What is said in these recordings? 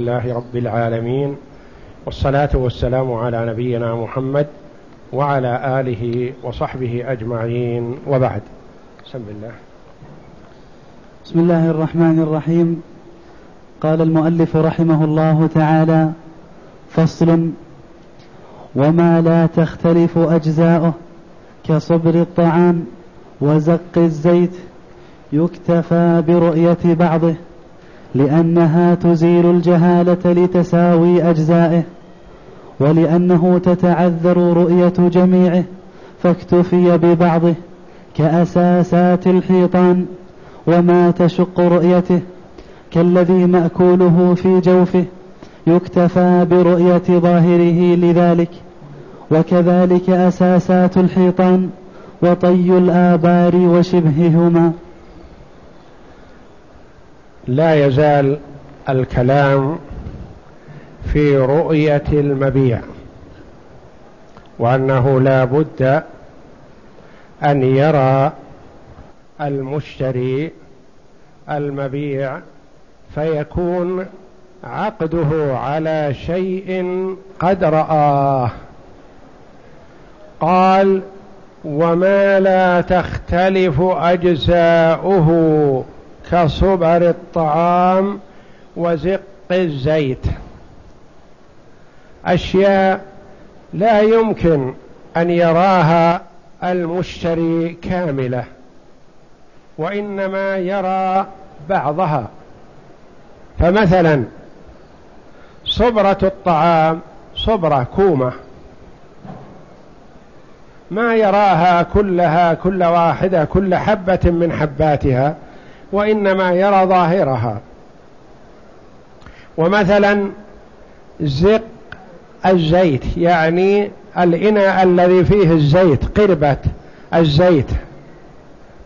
الله رب العالمين والصلاة والسلام على نبينا محمد وعلى آله وصحبه أجمعين. وبعد بسم الله. بسم الله الرحمن الرحيم. قال المؤلف رحمه الله تعالى فصل وما لا تختلف أجزاؤه كصبر الطعام وزق الزيت يكتفى برؤية بعضه. لأنها تزيل الجهالة لتساوي أجزائه ولأنه تتعذر رؤية جميعه فاكتفي ببعضه كأساسات الحيطان وما تشق رؤيته كالذي مأكوله في جوفه يكتفى برؤية ظاهره لذلك وكذلك أساسات الحيطان وطي الآبار وشبههما. لا يزال الكلام في رؤية المبيع وأنه لا بد أن يرى المشتري المبيع فيكون عقده على شيء قد رآه. قال وما لا تختلف أجزاؤه كصبر الطعام وزق الزيت. أشياء لا يمكن أن يراها المشتري كاملة وإنما يرى بعضها. فمثلا صبرة الطعام صبرة كومة. ما يراها كلها كل واحدة كل حبة من حباتها. وإنما يرى ظاهرها. ومثلا زق الزيت يعني الإناء الذي فيه الزيت قربة الزيت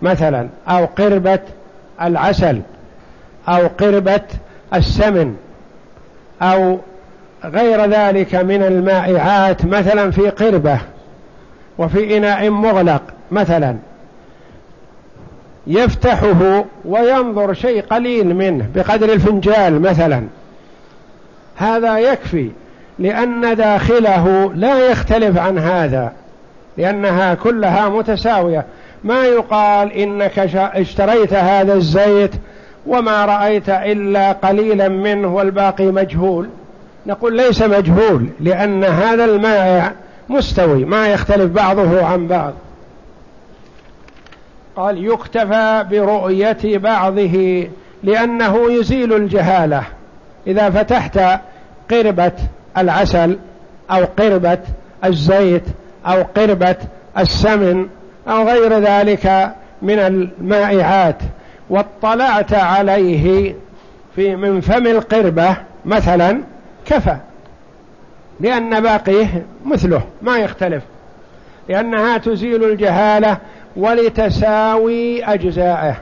مثلا أو قربة العسل أو قربة السمن أو غير ذلك من المائعات مثلا في قربة وفي إناء مغلق مثلا. يفتحه وينظر شيء قليل منه بقدر الفنجال مثلا. هذا يكفي لأن داخله لا يختلف عن هذا لأنها كلها متساوية. ما يقال إنك اشتريت هذا الزيت وما رأيت إلا قليلا منه والباقي مجهول. نقول ليس مجهول لأن هذا المائع مستوي ما يختلف بعضه عن بعض. قال يكتفى برؤية بعضه لأنه يزيل الجهالة. إذا فتحت قربة العسل أو قربة الزيت أو قربة السمن أو غير ذلك من المائعات واطلعت عليه في من فم القربة مثلا كفى. لأن باقيه مثله ما يختلف. لأنها تزيل الجهالة ولتساوي أجزائه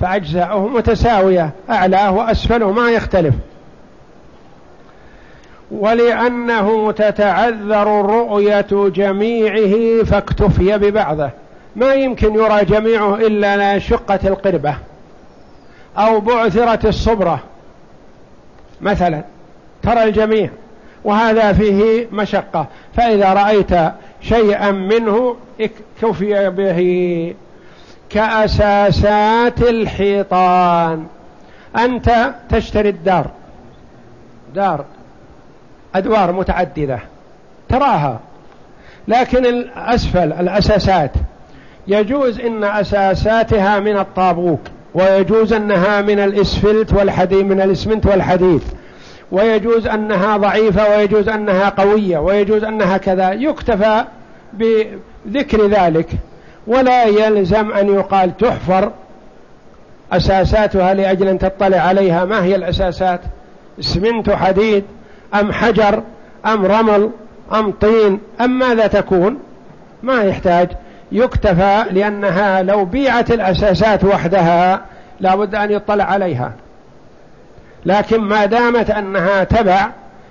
فأجزاؤه متساوية أعلاه وأسفله ما يختلف. ولأنه تتعذر رؤية جميعه فاكتفي ببعضه. ما يمكن يرى جميعه إلا شقة القربة أو بعثرة الصبرة. مثلا ترى الجميع وهذا فيه مشقة. فإذا رأيت شيئا منه اكتفي به كأساسات الحيطان. أنت تشتري الدار. دار. أدوار متعددة. تراها. لكن الأسفل الأساسات. يجوز إن أساساتها من الطابوق ويجوز أنها من الإسفلت والحديد من الإسمنت والحديد. ويجوز أنها ضعيفة ويجوز أنها قوية ويجوز أنها كذا. يكتفى بذكر ذلك. ولا يلزم أن يقال تحفر أساساتها لأجل أن تطلع عليها. ما هي الأساسات؟ اسمنت حديد أم حجر أم رمل أم طين أم ماذا تكون؟ ما يحتاج. يكتفى لأنها لو بيعت الأساسات وحدها لابد أن يطلع عليها. لكن ما دامت أنها تبع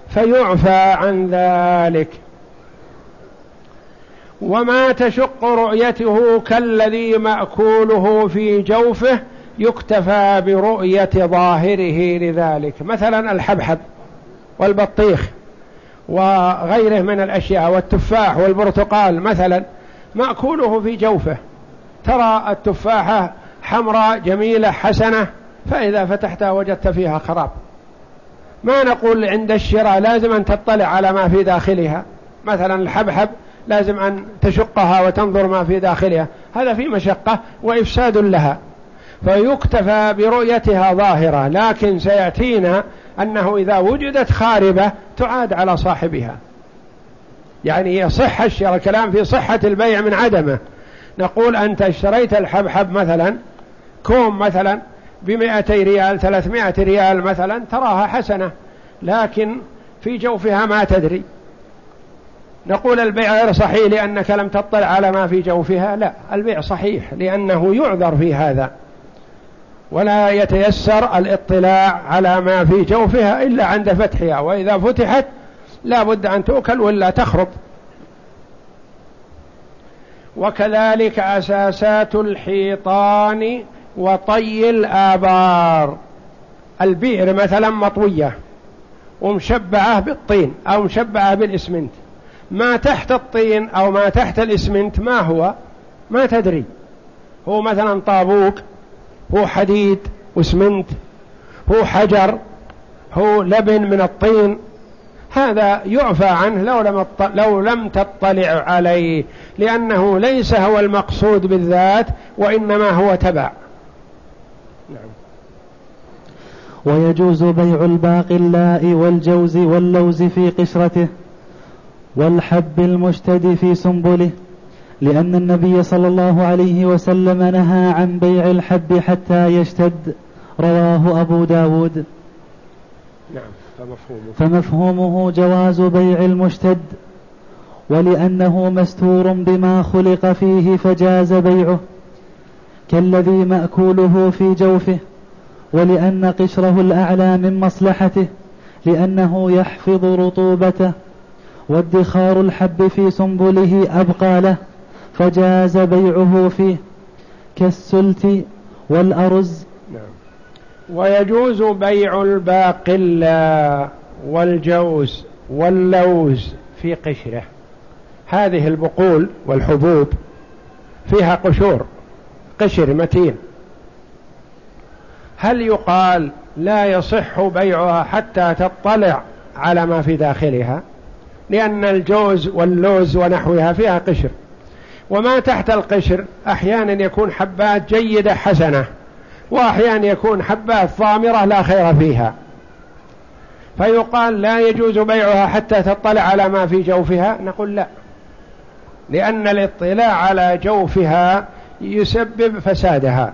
فيعفى عن ذلك. وما تشق رؤيته كالذي مأكوله في جوفه يكتفى برؤية ظاهره لذلك. مثلا الحبحب والبطيخ وغيره من الأشياء والتفاح والبرتقال مثلا مأكوله في جوفه. ترى التفاحة حمراء جميلة حسنة فإذا فتحتها وجدت فيها خراب. ما نقول عند الشراء لازم أن تطلع على ما في داخلها. مثلا الحبحب لازم أن تشقها وتنظر ما في داخلها. هذا في مشقة وإفساد لها. فيكتفى برؤيتها ظاهرة لكن سيأتينا أنه إذا وجدت خاربة تعاد على صاحبها. يعني يصح الشراء الكلام في صحة البيع من عدمه. نقول أنت اشتريت الحبحب مثلا كوم مثلا بمئتي ريال ثلاثمائة ريال مثلا تراها حسنة لكن في جوفها ما تدري. نقول البيع غير صحيح لأنك لم تطلع على ما في جوفها لا البيع صحيح لأنه يعذر في هذا. ولا يتيسر الاطلاع على ما في جوفها إلا عند فتحها وإذا فتحت لا بد أن تؤكل ولا تخرب. وكذلك أساسات الحيطان وطي الآبار. البئر مثلا مطوية ومشبعة بالطين أو مشبعة بالإسمنت. ما تحت الطين أو ما تحت الإسمنت ما هو؟ ما تدري. هو مثلا طابوق هو حديد وإسمنت هو حجر هو لبن من الطين. هذا يعفى عنه لو لم لو لم تطلع عليه لأنه ليس هو المقصود بالذات وإنما هو تبع. نعم. ويجوز بيع الباقلاء والجوز واللوز في قشرته والحب المشتد في سنبله لأن النبي صلى الله عليه وسلم نهى عن بيع الحب حتى يشتد رواه أبو داود. نعم فمفهومه, فمفهومه جواز بيع المشتد ولأنه مستور بما خلق فيه فجاز بيعه. كالذي مأكوله في جوفه ولأن قشره الأعلى من مصلحته لأنه يحفظ رطوبته وادخار الحب في سنبله أبقى له فجاز بيعه فيه. كالسلت والأرز. نعم. ويجوز بيع الباقلا والجوز واللوز في قشره. هذه البقول والحبوب فيها قشور. قشر متين. هل يقال لا يصح بيعها حتى تطلع على ما في داخلها؟ لأن الجوز واللوز ونحوها فيها قشر. وما تحت القشر أحيانا يكون حبات جيدة حسنة وأحيانا يكون حبات ضامرة لا خير فيها. فيقال لا يجوز بيعها حتى تطلع على ما في جوفها؟ نقول لا. لأن الاطلاع على جوفها يسبب فسادها.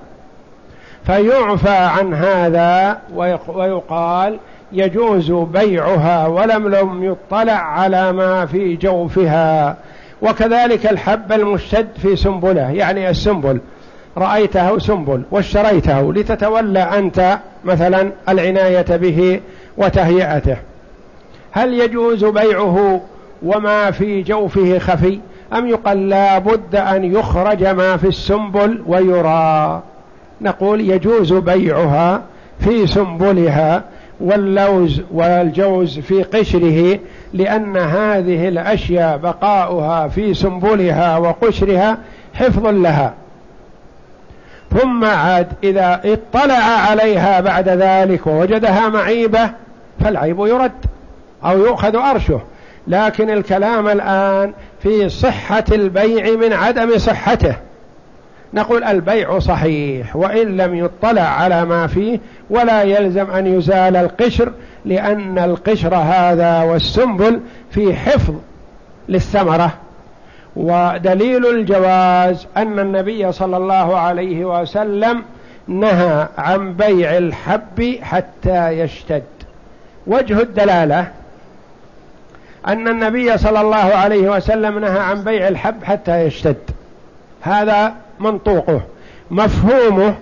فيعفى عن هذا ويقال يجوز بيعها ولم لم يطلع على ما في جوفها. وكذلك الحب المشتد في سنبله يعني السنبل. رأيته سنبل واشتريته لتتولى أنت مثلا العناية به وتهيئته. هل يجوز بيعه وما في جوفه خفي؟ أم يقال لا بد أن يخرج ما في السنبل ويرى؟ نقول يجوز بيعها في سنبلها واللوز والجوز في قشره لأن هذه الأشياء بقاؤها في سنبلها وقشرها حفظ لها. ثم عاد إذا اطلع عليها بعد ذلك ووجدها معيبة فالعيب يرد أو يؤخذ أرشه. لكن الكلام الآن في صحة البيع من عدم صحته. نقول البيع صحيح وإن لم يطلع على ما فيه ولا يلزم أن يزال القشر لأن القشر هذا والسنبل في حفظ للثمرة. ودليل الجواز أن النبي صلى الله عليه وسلم نهى عن بيع الحب حتى يشتد. وجه الدلالة أن النبي صلى الله عليه وسلم نهى عن بيع الحب حتى يشتد. هذا منطوقه. مفهومه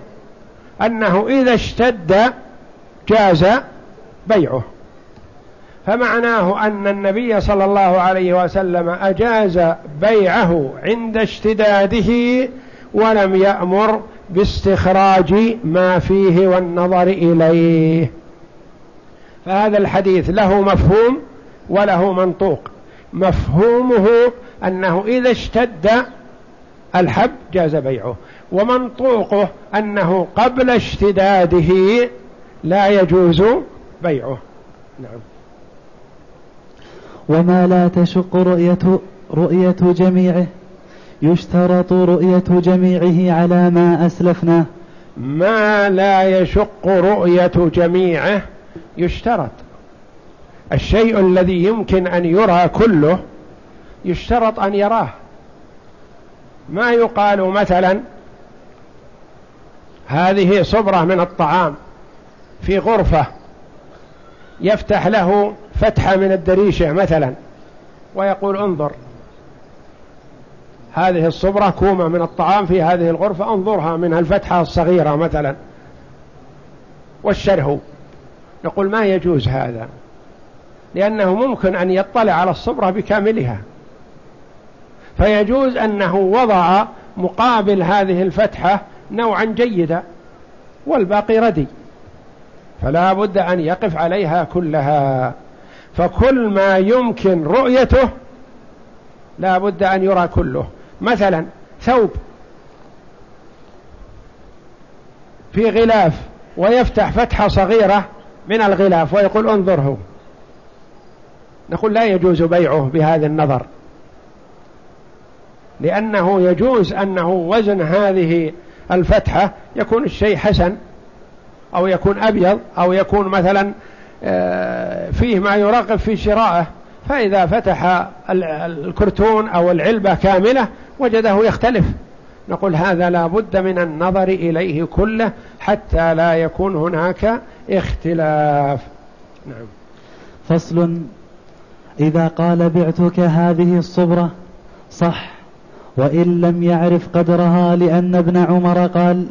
أنه إذا اشتد جاز بيعه. فمعناه أن النبي صلى الله عليه وسلم أجاز بيعه عند اشتداده ولم يأمر باستخراج ما فيه والنظر إليه. فهذا الحديث له مفهوم وله منطوق. مفهومه أنه إذا اشتد الحب جاز بيعه ومنطوقه أنه قبل اشتداده لا يجوز بيعه. نعم. وما لا تشق رؤية رؤية جميعه يشترط رؤية جميعه على ما أسلفنا. ما لا يشق رؤية جميعه يشترط. الشيء الذي يمكن أن يرى كله يشترط أن يراه. ما يقال مثلا هذه صبرة من الطعام في غرفة يفتح له فتحة من الدريشة مثلا ويقول انظر هذه الصبرة كومة من الطعام في هذه الغرفة انظرها من الفتحة الصغيرة مثلا والشره نقول ما يجوز هذا؟ لأنه ممكن أن يطلع على الصبرة بكاملها. فيجوز أنه وضع مقابل هذه الفتحة نوعا جيدا والباقي ردي. فلا بد أن يقف عليها كلها. فكل ما يمكن رؤيته لا بد أن يرى كله. مثلا ثوب. في غلاف ويفتح فتحة صغيرة من الغلاف ويقول انظره. نقول لا يجوز بيعه بهذا النظر. لأنه يجوز أنه وزن هذه الفتحة يكون الشيء حسن أو يكون أبيض أو يكون مثلا آه، فيه ما يرغب في شرائه فإذا فتح الكرتون أو العلبة كاملة وجده يختلف. نقول هذا لا بد من النظر إليه كله حتى لا يكون هناك اختلاف. نعم. فصل إذا قال بعتك هذه الصبرة صح. وإن لم يعرف قدرها لأن ابن عمر قال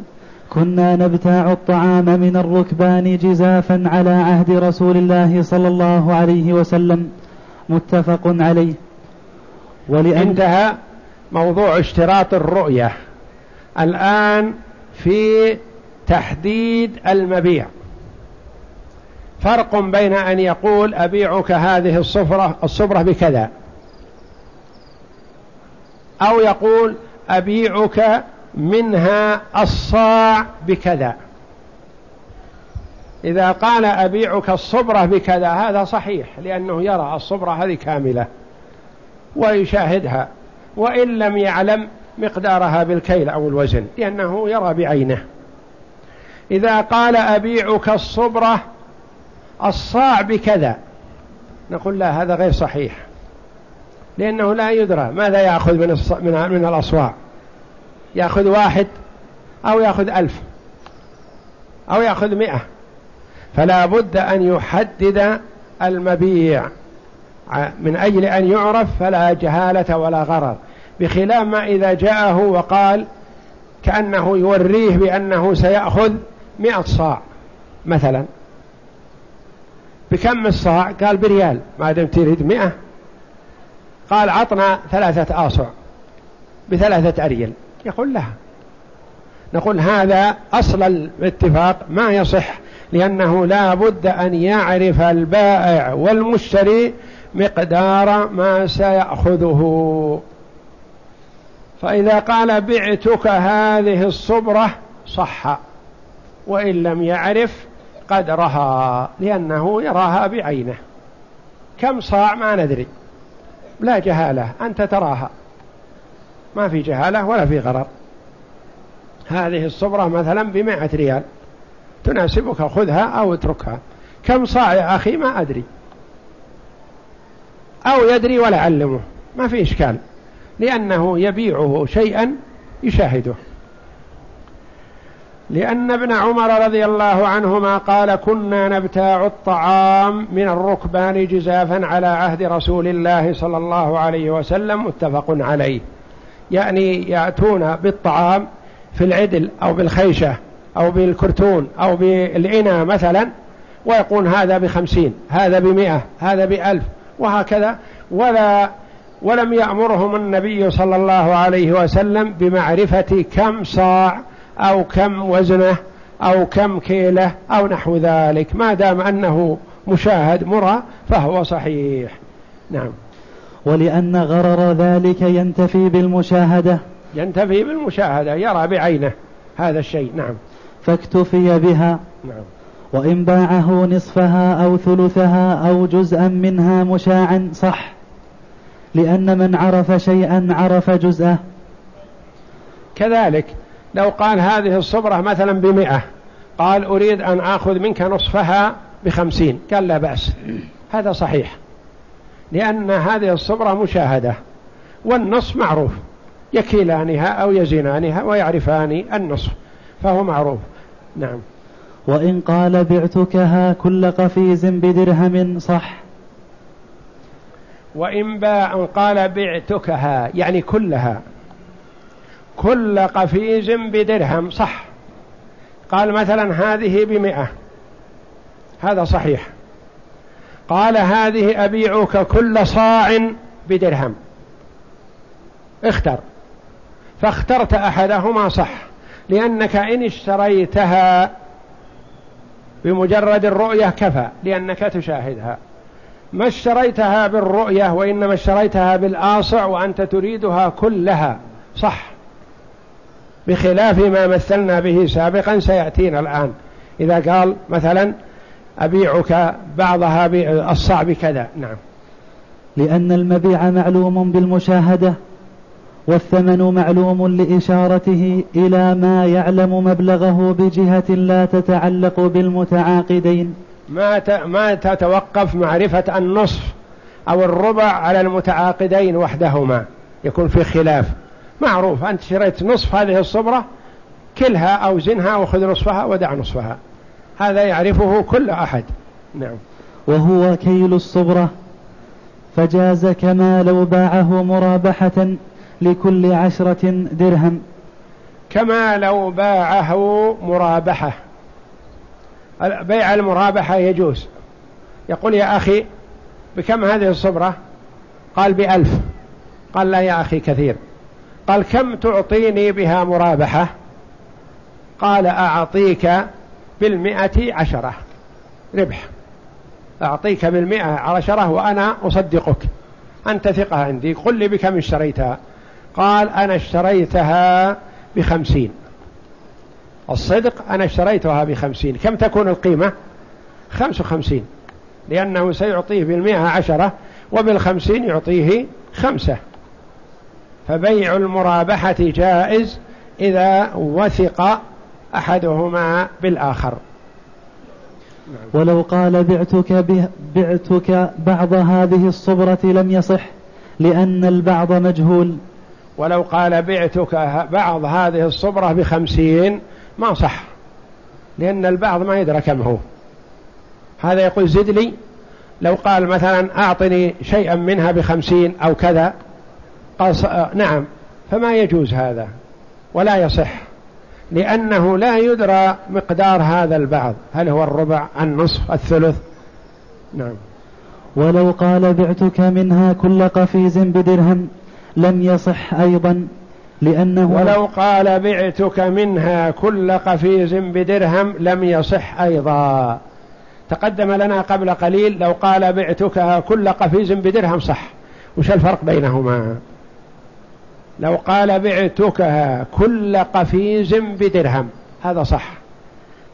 كنا نبتاع الطعام من الركبان جزافا على عهد رسول الله صلى الله عليه وسلم. متفق عليه. ولأن انتهى موضوع اشتراط الرؤية. الآن في تحديد المبيع. فرق بين أن يقول أبيعك هذه الصفرة الصبرة بكذا. أو يقول أبيعك منها الصاع بكذا. إذا قال أبيعك الصبرة بكذا هذا صحيح لأنه يرى الصبرة هذه كاملة ويشاهدها وإن لم يعلم مقدارها بالكيل أو الوزن لأنه يرى بعينه. إذا قال أبيعك الصبرة الصاع بكذا. نقول لا هذا غير صحيح. لأنه لا يدرى ماذا يأخذ من, من, من الأصواع. يأخذ واحد أو يأخذ ألف أو يأخذ مئة. فلا بد أن يحدد المبيع. من أجل أن يعرف فلا جهالة ولا غرر. بخلاف ما إذا جاءه وقال كأنه يوريه بأنه سيأخذ مئة صاع مثلا. بكم الصاع قال بريال. ما دام تريد مئة. قال عطنا ثلاثة آصع بثلاثة أريل. يقول لها نقول هذا أصل الاتفاق ما يصح لأنه لا بد أن يعرف البائع والمشتري مقدار ما سيأخذه. فإذا قال بعتك هذه الصبرة صح وإن لم يعرف قدرها لأنه يراها بعينه. كم صاع ما ندري. لا جهالة أنت تراها. ما في جهالة ولا في غرر. هذه الصبرة مثلا بمائة ريال. تناسبك خذها أو اتركها. كم صاع يا أخي؟ ما أدري. أو يدري ولا علمه ما في إشكال. لأنه يبيعه شيئا يشاهده. لأن ابن عمر رضي الله عنهما قال كنا نبتاع الطعام من الركبان جزافا على عهد رسول الله صلى الله عليه وسلم متفق عليه. يعني يأتون بالطعام في العدل أو بالخيشة أو بالكرتون أو بالإناء مثلا ويقول هذا بخمسين هذا بمئة هذا بألف وهكذا. ولا ولم يأمرهم النبي صلى الله عليه وسلم بمعرفة كم صاع أو كم وزنه أو كم كيلة أو نحو ذلك. ما دام أنه مشاهد مرى فهو صحيح. نعم. ولأن غرر ذلك ينتفي بالمشاهدة. ينتفي بالمشاهدة يرى بعينه هذا الشيء. نعم. فاكتفي بها. نعم. وإن باعه نصفها أو ثلثها أو جزءا منها مشاعا صح. لأن من عرف شيئا عرف جزءه. كذلك. لو قال هذه الصبرة مثلا بمئة قال أريد أن آخذ منك نصفها بخمسين قال لا بأس. هذا صحيح. لأن هذه الصبرة مشاهدة والنصف معروف. يكيلانها أو يزنانها ويعرفان النصف فهو معروف. نعم. وإن قال بعتكها كل قفيز بدرهم صح. وإن باع قال بعتكها يعني كلها. كل قفيز بدرهم صح. قال مثلا هذه بمئة. هذا صحيح. قال هذه أبيعك كل صاع بدرهم. اختر. فاخترت أحدهما صح. لأنك إن اشتريتها بمجرد الرؤية كفى لأنك تشاهدها. ما اشتريتها بالرؤية وإنما اشتريتها بالآصع وأنت تريدها كلها صح. بخلاف ما مثلنا به سابقا سيأتينا الآن. إذا قال مثلا أبيعك بعضها بالصعب بكذا. نعم. لأن المبيع معلوم بالمشاهدة والثمن معلوم لإشارته إلى ما يعلم مبلغه بجهة لا تتعلق بالمتعاقدين. ما ما تتوقف معرفة النصف أو الربع على المتعاقدين وحدهما. يكون في خلاف. معروف. أنت شريت نصف هذه الصبرة كلها أو زنها وخذ نصفها ودع نصفها. هذا يعرفه كل أحد. نعم. وهو كيل الصبرة. فجاز كما لو باعه مرابحة لكل عشرة درهم. كما لو باعه مرابحة. بيع المرابحة يجوز. يقول يا أخي بكم هذه الصبرة؟ قال بألف. قال لا يا أخي كثير. قال كم تعطيني بها مرابحة؟ قال أعطيك بالمئة عشرة. ربح. أعطيك بالمئة عشرة وأنا أصدقك. أنت ثقة عندي. قل لي بكم اشتريتها. قال أنا اشتريتها بخمسين. الصدق أنا اشتريتها بخمسين. كم تكون القيمة؟ خمس وخمسين. لأنه سيعطيه بالمئة عشرة وبالخمسين يعطيه خمسة. فبيع المرابحة جائز إذا وثق أحدهما بالآخر. ولو قال بعتك, به بعتك بعض هذه الصبرة لم يصح لأن البعض مجهول. ولو قال بعتك بعض هذه الصبرة بخمسين ما صح لأن البعض ما يدرى كم هو. هذا يقول زد لي لو قال مثلا أعطني شيئا منها بخمسين أو كذا قال نعم فما يجوز هذا ولا يصح لأنه لا يدرى مقدار هذا البعض هل هو الربع النصف الثلث؟ نعم. ولو قال بعتك منها كل قفيز بدرهم لم يصح أيضا لأنه ولو قال بعتك منها كل قفيز بدرهم لم يصح أيضا. تقدم لنا قبل قليل لو قال بعتك كل قفيز بدرهم صح. وش الفرق بينهما؟ لو قال بعتكها كل قفيز بدرهم هذا صح.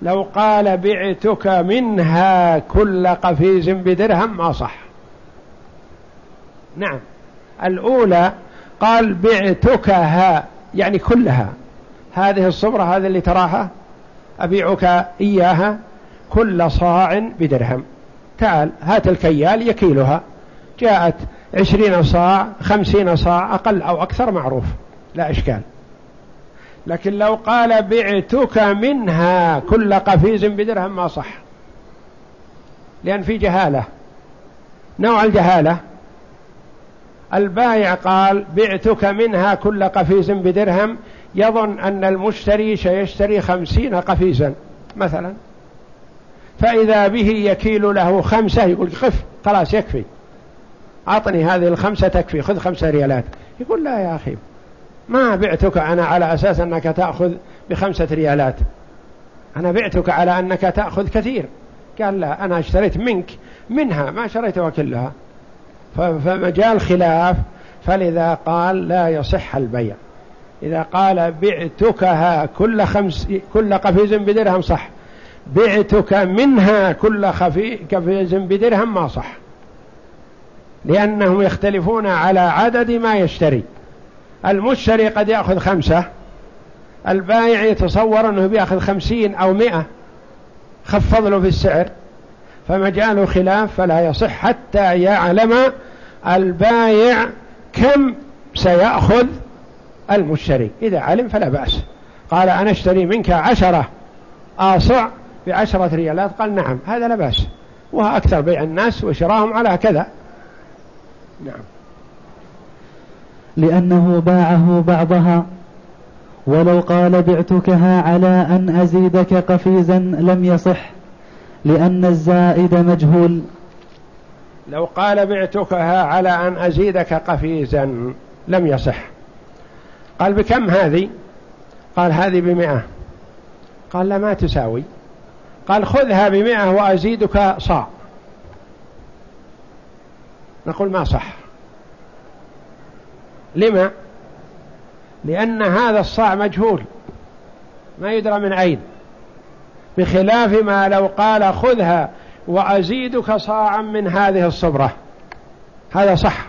لو قال بعتك منها كل قفيز بدرهم ما صح. نعم. الأولى قال بعتكها يعني كلها. هذه الصبرة هذه اللي تراها أبيعك إياها كل صاع بدرهم. تعال هات الكيال يكيلها. جاءت عشرين صاع خمسين صاع أقل أو أكثر معروف لا إشكال. لكن لو قال بعتك منها كل قفيز بدرهم ما صح. لأن في جهالة نوع الجهالة. البائع قال بعتك منها كل قفيز بدرهم يظن أن المشتري سيشتري خمسين قفيزا مثلا. فإذا به يكيل له خمسة يقول خف خلاص يكفي. أعطني هذه الخمسة تكفي خذ خمسة ريالات. يقول لا يا أخي ما بعتك أنا على أساس أنك تأخذ بخمسة ريالات. أنا بعتك على أنك تأخذ كثير. قال لا أنا اشتريت منك منها ما شريتها كلها. فمجال خلاف فلذا قال لا يصح البيع. إذا قال بعتكها كل خمس كل قفيز بدرهم صح. بعتك منها كل قفيز بدرهم ما صح. لأنهم يختلفون على عدد ما يشتري. المشتري قد يأخذ خمسة البائع يتصور أنه بيأخذ خمسين أو مئة خفض له في السعر. فمجال خلاف فلا يصح حتى يعلم البايع كم سيأخذ المشتري. إذا علم فلا بأس. قال أنا أشتري منك عشرة آصع بعشرة ريالات؟ قال نعم هذا لا بأس. وأكثر بيع الناس وشراهم على كذا. نعم. لأنه باعه بعضها. ولو قال بعتكها على أن أزيدك قفيزا لم يصح لأن الزائد مجهول. لو قال بعتكها على أن أزيدك قفيزا لم يصح. قال بكم هذه؟ قال هذه بمئة. قال لا ما تساوي. قال خذها بمئة وأزيدك صاع. نقول ما صح. لما؟ لأن هذا الصاع مجهول. ما يدرى من أين بخلاف ما لو قال خذها وأزيدك صاعا من هذه الصبرة. هذا صح.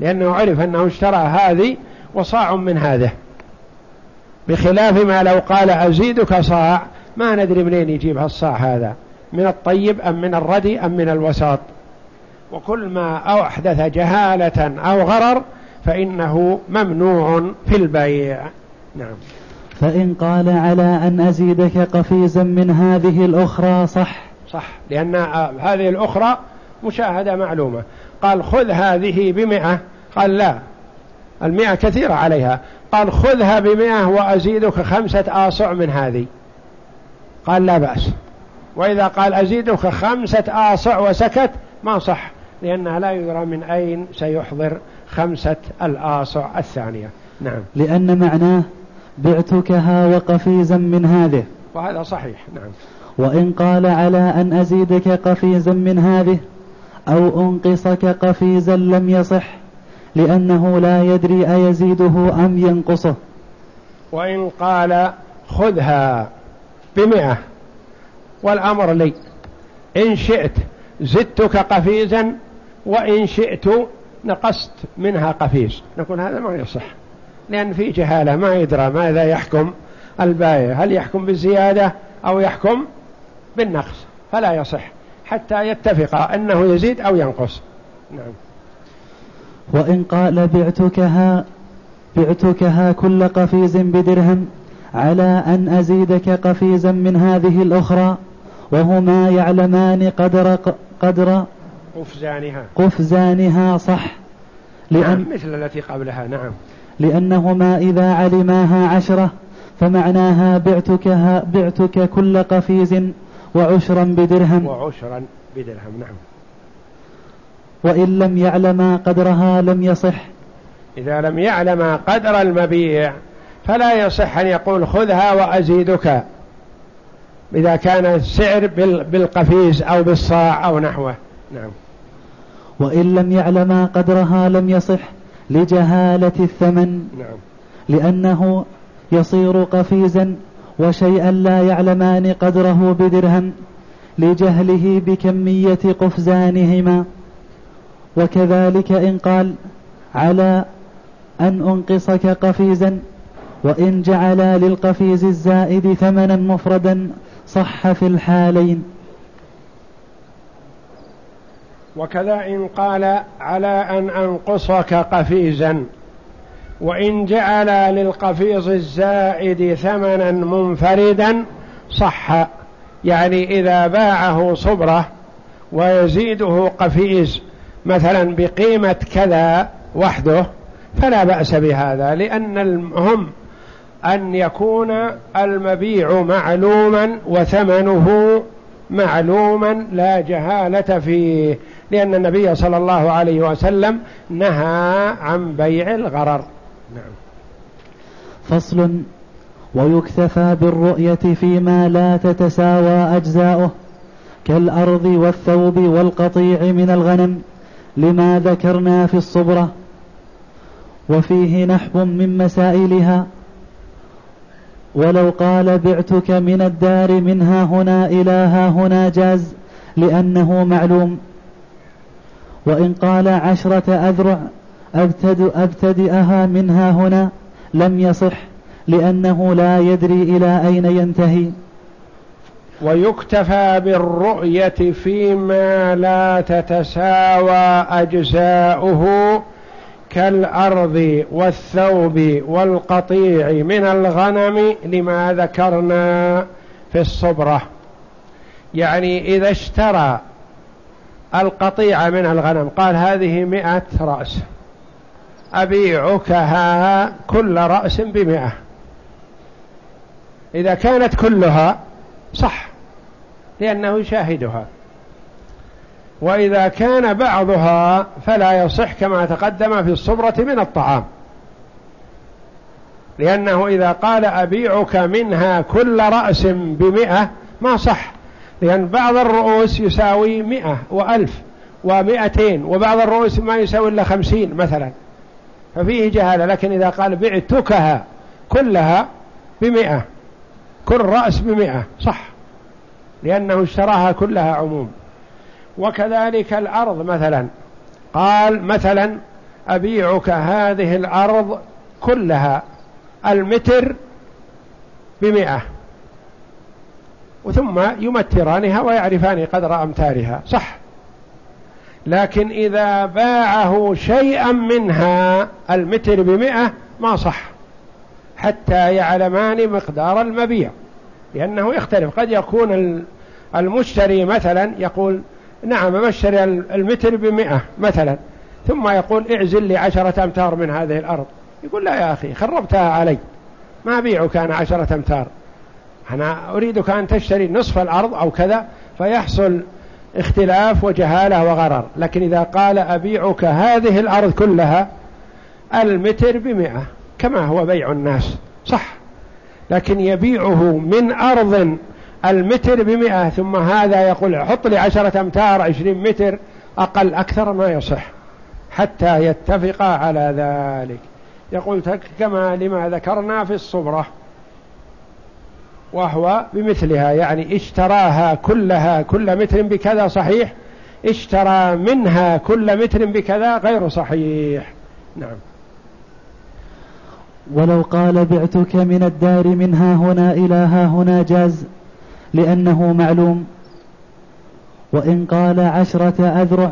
لأنه عرف أنه اشترى هذه وصاع من هذه. بخلاف ما لو قال أزيدك صاع ما ندري منين يجيب هالصاع هذا. من الطيب أم من الردي أم من الوساط. وكل ما أحدث جهالة أو غرر فإنه ممنوع في البيع. نعم. فإن قال على أن أزيدك قفيزا من هذه الأخرى صح. صح. لأن هذه الأخرى مشاهدة معلومة. قال خذ هذه بمئة. قال لا. المئة كثيرة عليها. قال خذها بمئة وأزيدك خمسة آصع من هذه. قال لا بأس. وإذا قال أزيدك خمسة آصع وسكت ما صح. لأنها لا يدرى من أين سيحضر خمسة الآصع الثانية. نعم. لأن معناه بعتكها وقفيزا من هذه. وهذا صحيح. نعم. وإن قال على أن أزيدك قفيزا من هذه أو أنقصك قفيزا لم يصح لأنه لا يدري أيزيده أم ينقصه. وإن قال خذها بمئة والأمر لي. إن شئت زدتك قفيزا وإن شئت نقصت منها قفيز نقول هذا ما يصح. لأن في جهالة ما يدرى ماذا يحكم البايع. هل يحكم بالزيادة أو يحكم بالنقص؟ فلا يصح. حتى يتفق أنه يزيد أو ينقص. نعم. وإن قال بعتكها بعتكها كل قفيز بدرهم على أن أزيدك قفيزا من هذه الأخرى وهما يعلمان قدر قدر قفزانها قفزانها صح. لأن نعم مثل التي قبلها نعم. لأنهما إذا علماها عشرة فمعناها بعتكها بعتك كل قفيز وعشرا بدرهم. وعشرا بدرهم نعم. وإن لم يعلما قدرها لم يصح. إذا لم يعلم قدر المبيع فلا يصح أن يقول خذها وأزيدك. إذا كان السعر بالقفيز أو بالصاع أو نحوه نعم. وإن لم يعلما قدرها لم يصح لجهالة الثمن. نعم. لأنه يصير قفيزا وشيئا لا يعلمان قدره بدرهم لجهله بكمية قفزانهما. وكذلك إن قال على أن أنقصك قفيزا وإن جعل للقفيز الزائد ثمنا مفردا صح في الحالين. وكذا إن قال على أن أنقصك قفيزا وإن جعل للقفيز الزائد ثمنا منفردا صح يعني إذا باعه صبرة ويزيده قفيز مثلا بقيمة كذا وحده فلا بأس بهذا لأن المهم أن يكون المبيع معلوما وثمنه معلوما لا جهالة فيه. لأن النبي صلى الله عليه وسلم نهى عن بيع الغرر. نعم. فصل ويكتفى بالرؤية فيما لا تتساوى أجزاؤه كالأرض والثوب والقطيع من الغنم لما ذكرنا في الصبرة وفيه نحو من مسائلها ولو قال بعتك من الدار منها هنا إلى ها هنا جاز لأنه معلوم وإن قال عشرة أذرع أبتد أبتدئها منها هنا لم يصح لأنه لا يدري إلى أين ينتهي. ويكتفى بالرؤية فيما لا تتساوى أجزاؤه كالأرض والثوب والقطيع من الغنم لما ذكرنا في الصبرة. يعني إذا اشترى القطيع من الغنم. قال هذه مئة رأس. أبيعكها كل رأس بمئة. إذا كانت كلها صح لأنه يشاهدها. وإذا كان بعضها فلا يصح كما تقدم في الصبرة من الطعام. لأنه إذا قال أبيعك منها كل رأس بمئة ما صح. لأن بعض الرؤوس يساوي مئة وألف ومئتين وبعض الرؤوس ما يساوي إلا خمسين مثلا. ففيه جهالة لكن إذا قال بعتكها كلها بمئة كل رأس بمئة صح لأنه اشتراها كلها عموم. وكذلك الأرض مثلا قال مثلا أبيعك هذه الأرض كلها المتر بمئة. وثم يمترانها ويعرفان قدر أمتارها صح. لكن إذا باعه شيئا منها المتر بمئة ما صح. حتى يعلمان مقدار المبيع. لأنه يختلف. قد يكون المشتري مثلا يقول نعم مشتري المتر بمئة مثلا. ثم يقول اعزل لي عشرة أمتار من هذه الأرض. يقول لا يا أخي خربتها علي. ما بيعك أنا عشرة أمتار. أنا أريدك أن تشتري نصف الأرض أو كذا فيحصل اختلاف وجهالة وغرر. لكن إذا قال أبيعك هذه الأرض كلها المتر بمئة كما هو بيع الناس. صح. لكن يبيعه من أرض المتر بمئة ثم هذا يقول حط لي عشرة أمتار عشرين متر أقل أكثر ما يصح. حتى يتفق على ذلك. يقول كما لما ذكرنا في الصبرة. وهو بمثلها يعني اشتراها كلها كل متر بكذا صحيح اشترى منها كل متر بكذا غير صحيح. نعم. ولو قال بعتك من الدار منها هنا إلى ها هنا جاز لأنه معلوم. وإن قال عشرة أذرع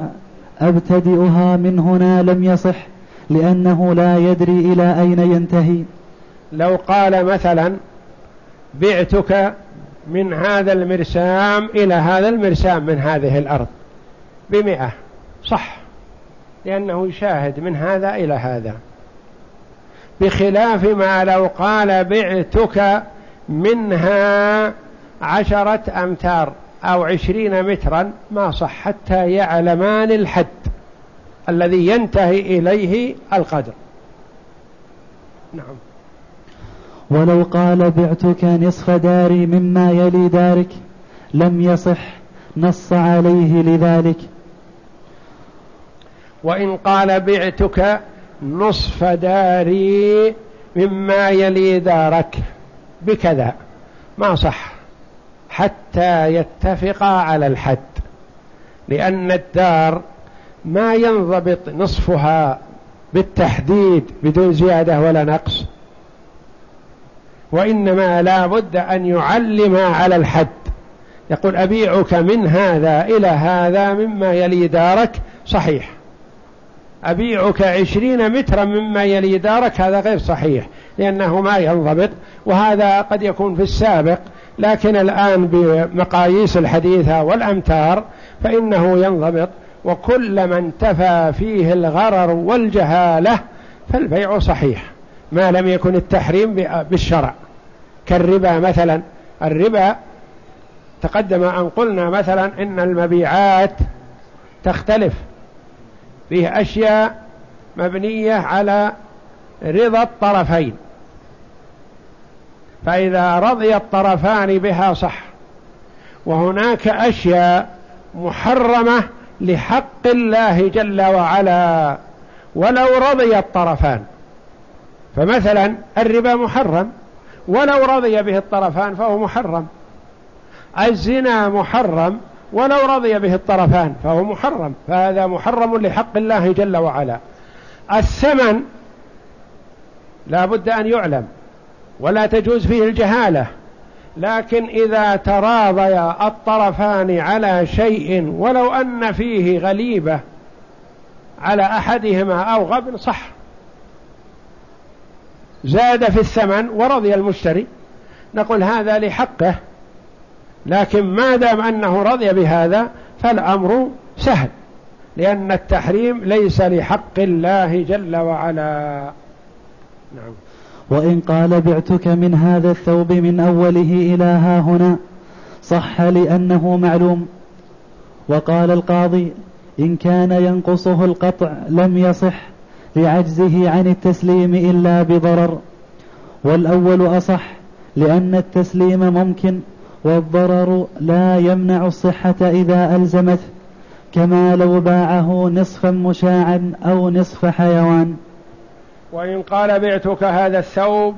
أبتدئها من هنا لم يصح لأنه لا يدري إلى أين ينتهي. لو قال مثلا بعتك من هذا المرسام إلى هذا المرسام من هذه الأرض. بمئة. صح. لأنه يشاهد من هذا إلى هذا. بخلاف ما لو قال بعتك منها عشرة أمتار أو عشرين مترا ما صح. حتى يعلمان الحد الذي ينتهي إليه القدر. نعم. ولو قال بعتك نصف داري مما يلي دارك لم يصح نص عليه لذلك. وإن قال بعتك نصف داري مما يلي دارك بكذا ما صح حتى يتفقا على الحد لأن الدار ما ينضبط نصفها بالتحديد بدون زيادة ولا نقص. وإنما لا بد أن يعلم على الحد. يقول أبيعك من هذا إلى هذا مما يلي دارك صحيح. أبيعك عشرين مترا مما يلي دارك هذا غير صحيح لأنه ما ينضبط وهذا قد يكون في السابق لكن الآن بمقاييس الحديثة والأمتار فإنه ينضبط وكلما انتفى فيه الغرر والجهالة فالبيع صحيح. ما لم يكن التحريم بالشرع. كالربا مثلا. الربا تقدم أن قلنا مثلا إن المبيعات تختلف. فيه أشياء مبنية على رضا الطرفين. فإذا رضي الطرفان بها صح. وهناك أشياء محرمة لحق الله جل وعلا. ولو رضي الطرفان. فمثلا الربا محرم. ولو رضي به الطرفان فهو محرم. الزنا محرم ولو رضي به الطرفان فهو محرم. فهذا محرم لحق الله جل وعلا. الثمن لا بد أن يعلم ولا تجوز فيه الجهالة. لكن إذا تراضي الطرفان على شيء ولو أن فيه غليبة على أحدهما أو غبن صح. زاد في الثمن ورضي المشتري. نقول هذا لحقه لكن ما دام أنه رضي بهذا فالأمر سهل لأن التحريم ليس لحق الله جل وعلا. نعم. وإن قال بعتك من هذا الثوب من أوله إلى ها هنا صح لأنه معلوم. وقال القاضي إن كان ينقصه القطع لم يصح. لعجزه عن التسليم إلا بضرر والأول أصح لأن التسليم ممكن والضرر لا يمنع الصحة إذا ألزمته كما لو باعه نصفا مشاعا أو نصف حيوان. وإن قال بعتك هذا الثوب